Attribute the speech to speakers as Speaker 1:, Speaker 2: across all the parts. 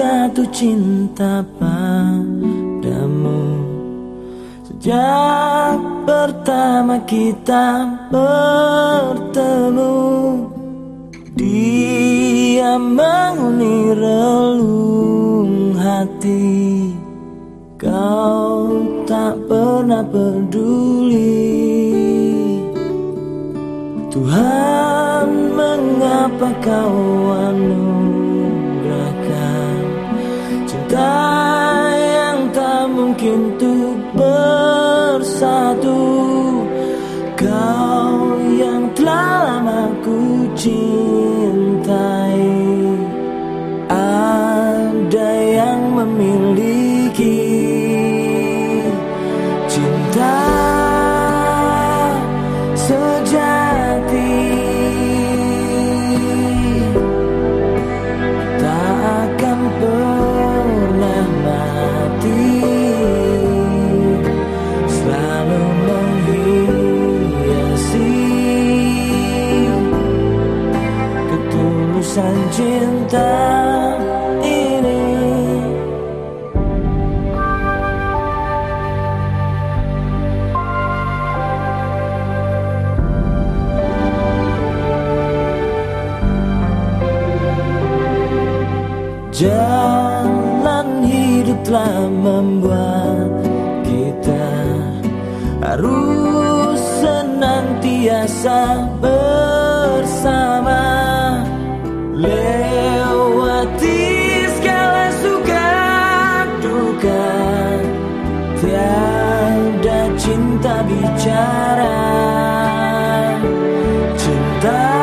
Speaker 1: jatuh cinta padamu. Sejak pertama kita bertemu Dia menghuni relung hati. Kau tak pernah peduli. Tuhan mengapa kau anugerahkan Cinta yang tak mungkin untuk bersatu cinta ini. Jalan hidup telah membuat kita harus senantiasa bersama Lewati segala suka duka Tiada cinta bicara. Cinta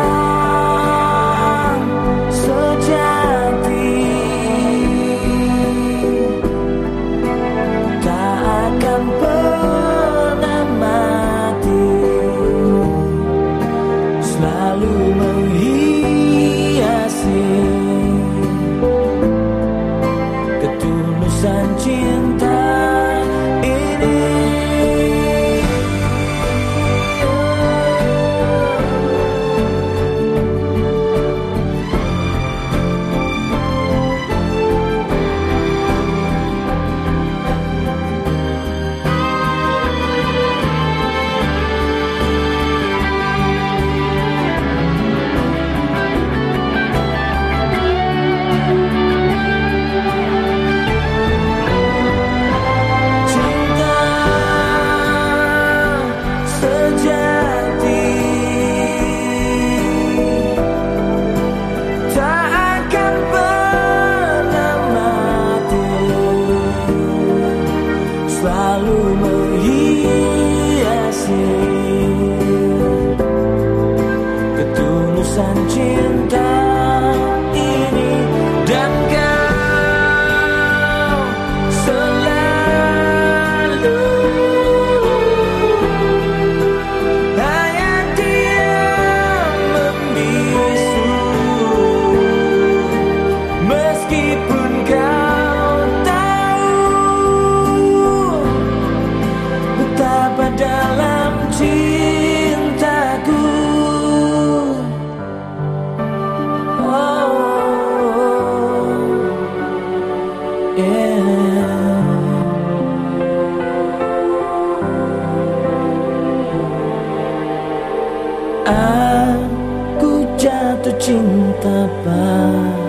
Speaker 1: cinta padamu